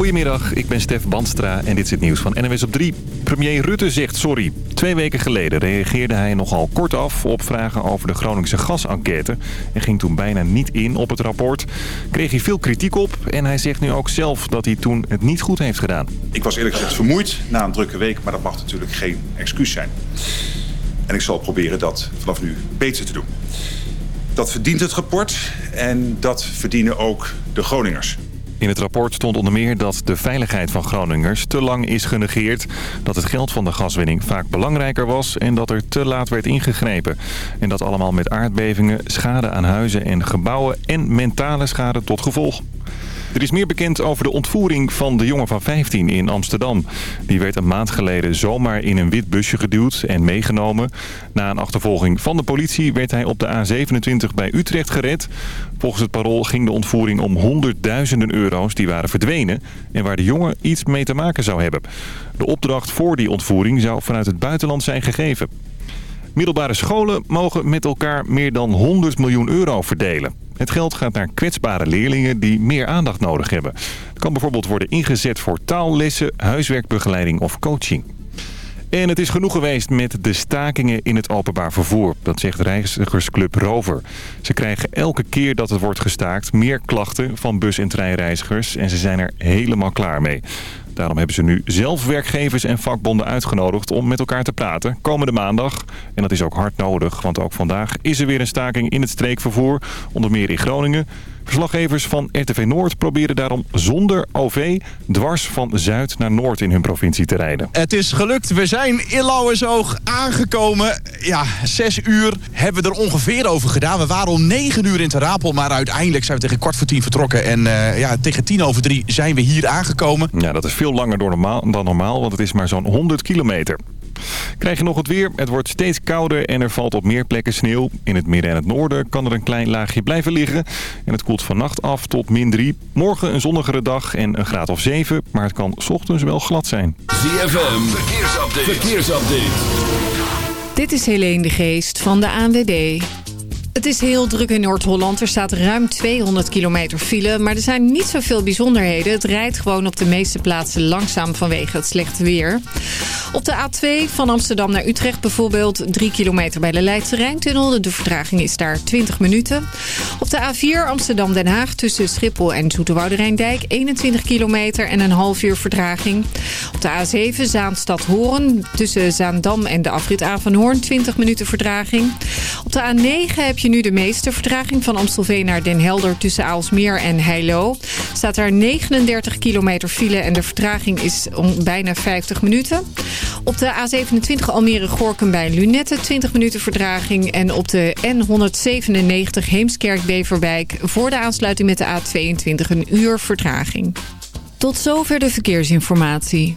Goedemiddag, ik ben Stef Bandstra en dit is het nieuws van NWS op 3. Premier Rutte zegt sorry. Twee weken geleden reageerde hij nogal kortaf op vragen over de Groningse gasenquête... en ging toen bijna niet in op het rapport. Kreeg hij veel kritiek op en hij zegt nu ook zelf dat hij toen het niet goed heeft gedaan. Ik was eerlijk gezegd vermoeid na een drukke week, maar dat mag natuurlijk geen excuus zijn. En ik zal proberen dat vanaf nu beter te doen. Dat verdient het rapport en dat verdienen ook de Groningers. In het rapport stond onder meer dat de veiligheid van Groningers te lang is genegeerd. Dat het geld van de gaswinning vaak belangrijker was en dat er te laat werd ingegrepen. En dat allemaal met aardbevingen, schade aan huizen en gebouwen en mentale schade tot gevolg. Er is meer bekend over de ontvoering van de jongen van 15 in Amsterdam. Die werd een maand geleden zomaar in een wit busje geduwd en meegenomen. Na een achtervolging van de politie werd hij op de A27 bij Utrecht gered. Volgens het parool ging de ontvoering om honderdduizenden euro's die waren verdwenen... en waar de jongen iets mee te maken zou hebben. De opdracht voor die ontvoering zou vanuit het buitenland zijn gegeven. Middelbare scholen mogen met elkaar meer dan 100 miljoen euro verdelen. Het geld gaat naar kwetsbare leerlingen die meer aandacht nodig hebben. Het kan bijvoorbeeld worden ingezet voor taallessen, huiswerkbegeleiding of coaching. En het is genoeg geweest met de stakingen in het openbaar vervoer. Dat zegt reizigersclub Rover. Ze krijgen elke keer dat het wordt gestaakt meer klachten van bus- en treinreizigers. En ze zijn er helemaal klaar mee. Daarom hebben ze nu zelf werkgevers en vakbonden uitgenodigd om met elkaar te praten. Komende maandag. En dat is ook hard nodig, want ook vandaag is er weer een staking in het streekvervoer. Onder meer in Groningen. Verslaggevers van RTV Noord proberen daarom zonder OV dwars van Zuid naar Noord in hun provincie te rijden. Het is gelukt. We zijn in Lauwersoog aangekomen. Ja, zes uur hebben we er ongeveer over gedaan. We waren om negen uur in Terapel, maar uiteindelijk zijn we tegen kwart voor tien vertrokken. En uh, ja, tegen tien over drie zijn we hier aangekomen. Ja, dat is veel langer normaal, dan normaal, want het is maar zo'n 100 kilometer. Krijg je nog het weer? Het wordt steeds kouder en er valt op meer plekken sneeuw. In het midden en het noorden kan er een klein laagje blijven liggen. En het koelt vannacht af tot min 3. Morgen een zonnigere dag en een graad of 7. Maar het kan ochtends wel glad zijn. ZFM, verkeersupdate. verkeersupdate. Dit is Helene de Geest van de ANWB. Het is heel druk in Noord-Holland. Er staat ruim 200 kilometer file. Maar er zijn niet zoveel bijzonderheden. Het rijdt gewoon op de meeste plaatsen langzaam vanwege het slechte weer. Op de A2 van Amsterdam naar Utrecht bijvoorbeeld 3 kilometer bij de Leidse Rijntunnel. De vertraging is daar 20 minuten. Op de A4 Amsterdam-Den Haag tussen Schiphol en Zoeterwoude Rijndijk 21 kilometer en een half uur vertraging. Op de A7 Zaanstad-Hoorn tussen Zaandam en de afrit A van Hoorn 20 minuten vertraging. Op de A9 heb je nu de meeste vertraging van Amstelveen naar Den Helder tussen Aalsmeer en Heilo. Staat daar 39 kilometer file en de vertraging is om bijna 50 minuten. Op de A27 Almere-Gorkum bij Lunette 20 minuten vertraging. En op de N197 Heemskerk-Beverwijk voor de aansluiting met de A22 een uur vertraging. Tot zover de verkeersinformatie.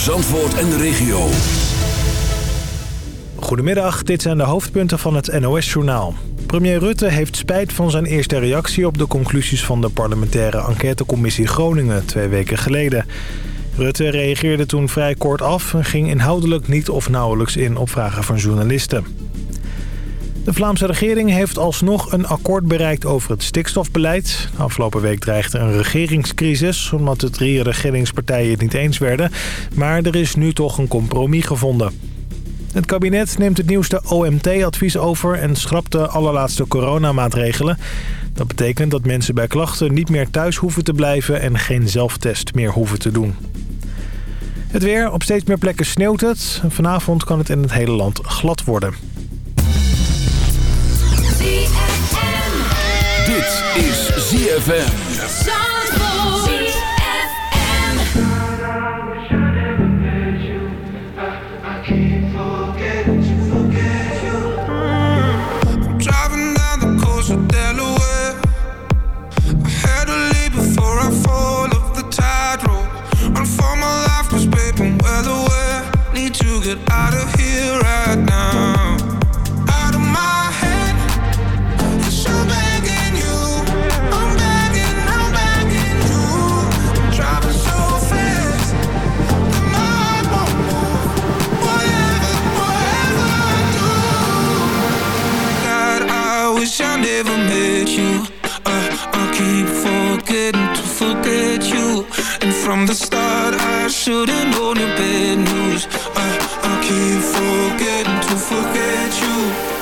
Voor Zandvoort en de regio. Goedemiddag, dit zijn de hoofdpunten van het NOS-journaal. Premier Rutte heeft spijt van zijn eerste reactie op de conclusies van de parlementaire enquêtecommissie Groningen twee weken geleden. Rutte reageerde toen vrij kort af en ging inhoudelijk niet of nauwelijks in op vragen van journalisten. De Vlaamse regering heeft alsnog een akkoord bereikt over het stikstofbeleid. Afgelopen week dreigde een regeringscrisis... omdat de drie regeringspartijen het niet eens werden. Maar er is nu toch een compromis gevonden. Het kabinet neemt het nieuwste OMT-advies over... en schrapt de allerlaatste coronamaatregelen. Dat betekent dat mensen bij klachten niet meer thuis hoeven te blijven... en geen zelftest meer hoeven te doen. Het weer. Op steeds meer plekken sneeuwt het. Vanavond kan het in het hele land glad worden. Dit is ZFM. Driving down the coast of Delaware. Never met you. Uh, I keep forgetting to forget you. And from the start, I should've known your bad news. Uh, I keep forgetting to forget you.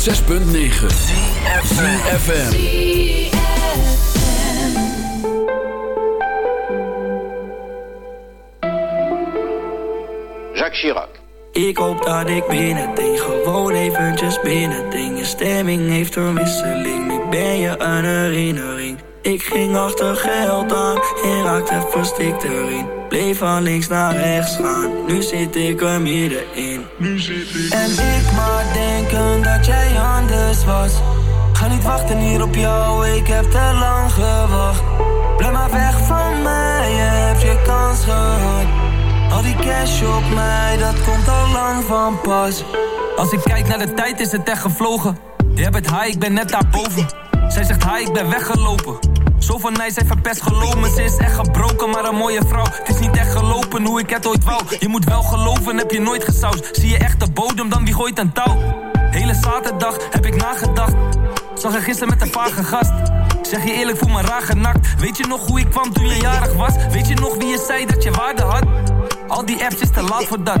106.9 CFFM Jacques Chirac. Ik hoop dat ik binnen ding, gewoon eventjes binnen ding. Je stemming heeft een wisseling, nu ben je een herinnering. Ik ging achter geld aan en raakte verstikt erin. Bleef van links naar rechts gaan, nu zit ik er middenin. Nu zit ik En ik maar denken dat jij anders was. Ga niet wachten hier op jou, ik heb te lang gewacht. Blijf maar weg van mij, je hebt je kans gehad. Al die cash op mij, dat komt al lang van pas. Als ik kijk naar de tijd is het echt gevlogen. Jij bent high, ik ben net daarboven. Zij zegt hi, ik ben weggelopen. Zo van mij, zij verpest geloven. Ze is echt gebroken, maar een mooie vrouw. Het is niet echt gelopen hoe ik het ooit wou. Je moet wel geloven, heb je nooit gesausd. Zie je echt de bodem, dan wie gooit een touw? Hele zaterdag heb ik nagedacht. Zag je gisteren met een vage gast. Zeg je eerlijk, voel me raar genakt. Weet je nog hoe ik kwam toen je jarig was? Weet je nog wie je zei dat je waarde had? Al die apps is te laat voor dat.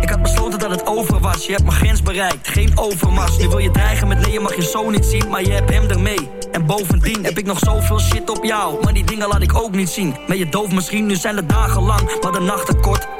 Ik had besloten dat het over was. Je hebt mijn grens bereikt, geen overmars. Nu wil je dreigen met nee, je mag je zo niet zien. Maar je hebt hem ermee. En bovendien heb ik nog zoveel shit op jou. Maar die dingen laat ik ook niet zien. Ben je doof misschien, nu zijn de dagen lang, maar de nachten kort.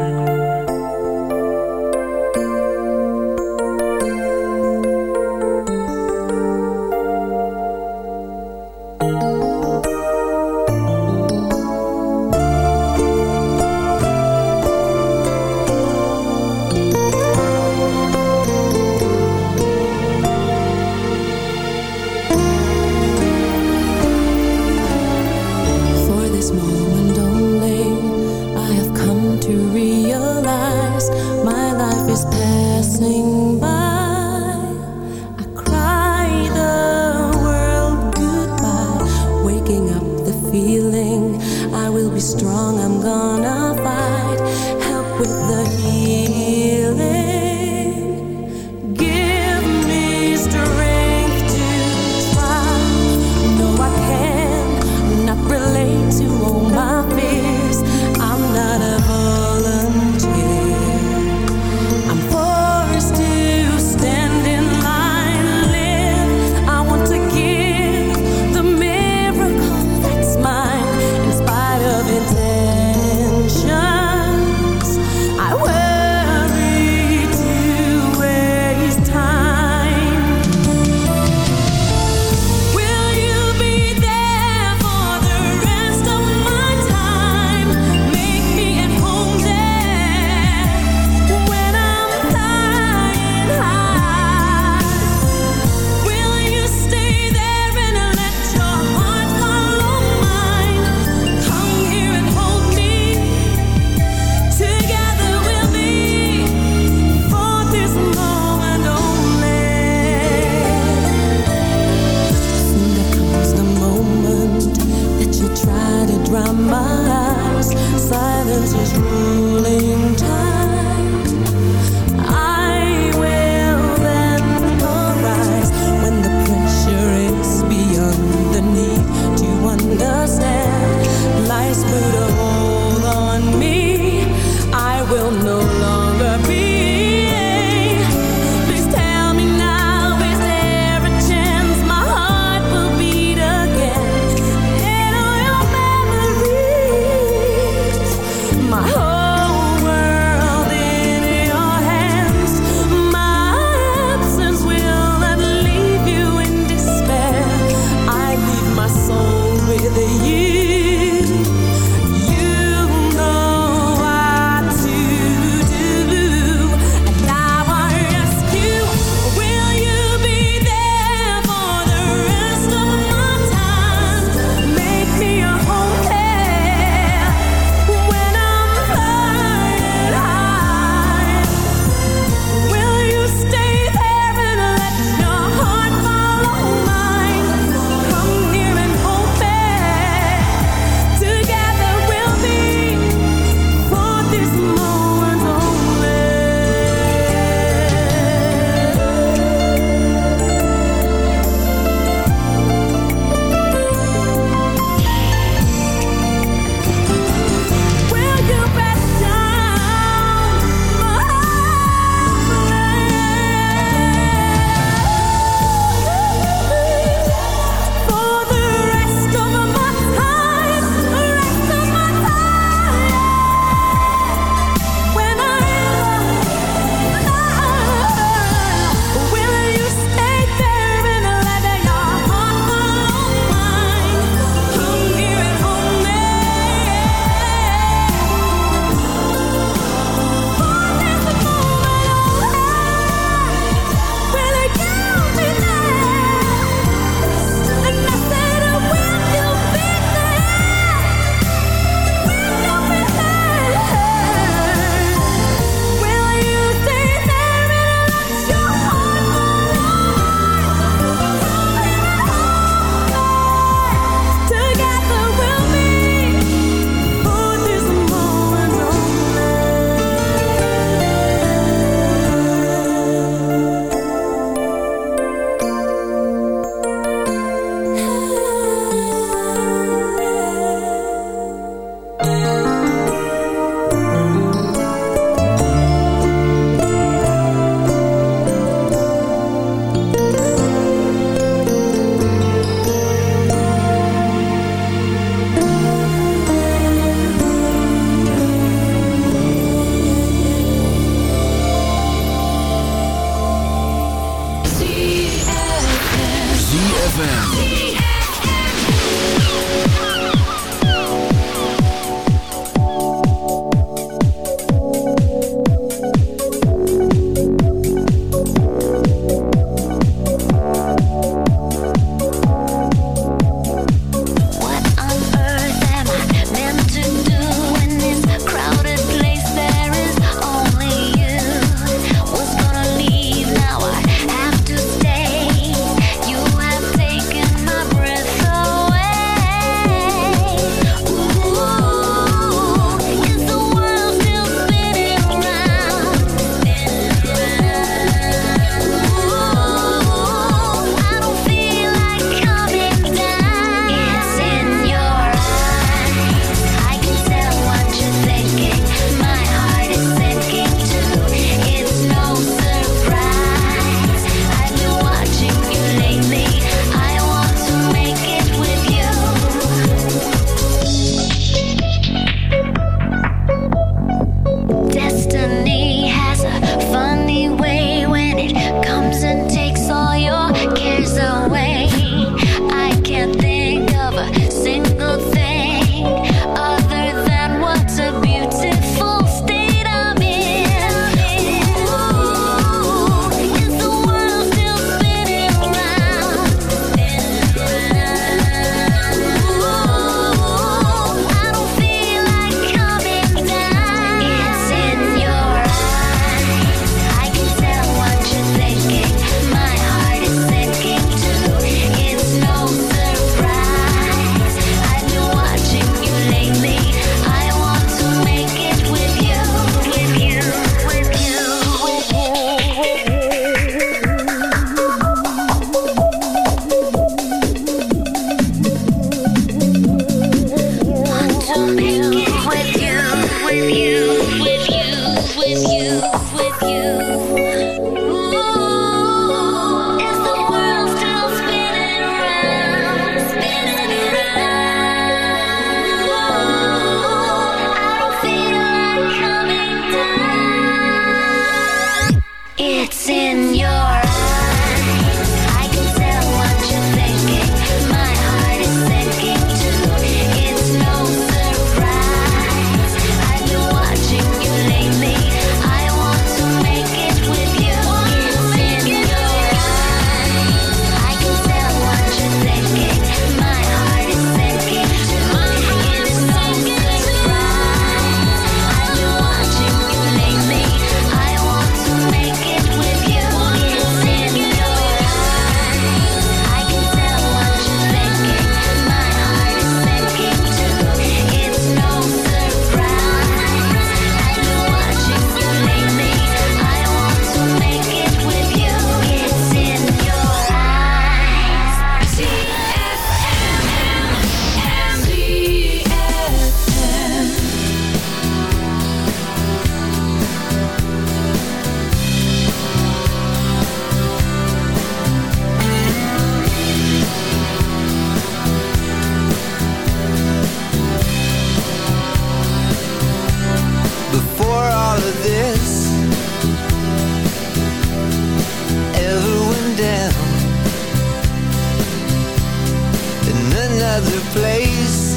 Another place,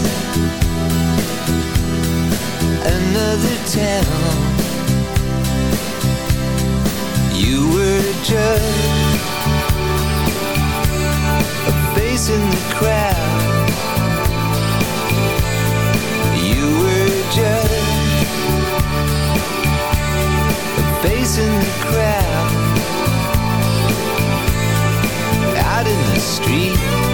another town. You were just a face in the crowd. You were just a face in the crowd. Out in the street,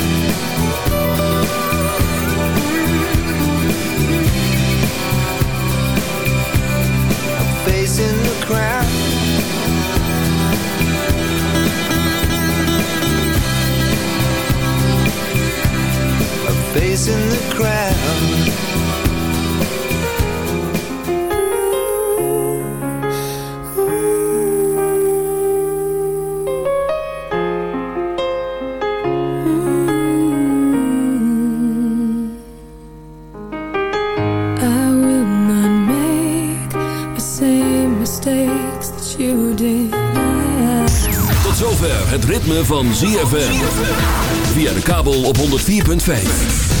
did. Tot zover het ritme van ZFM. Via de kabel op 104.5.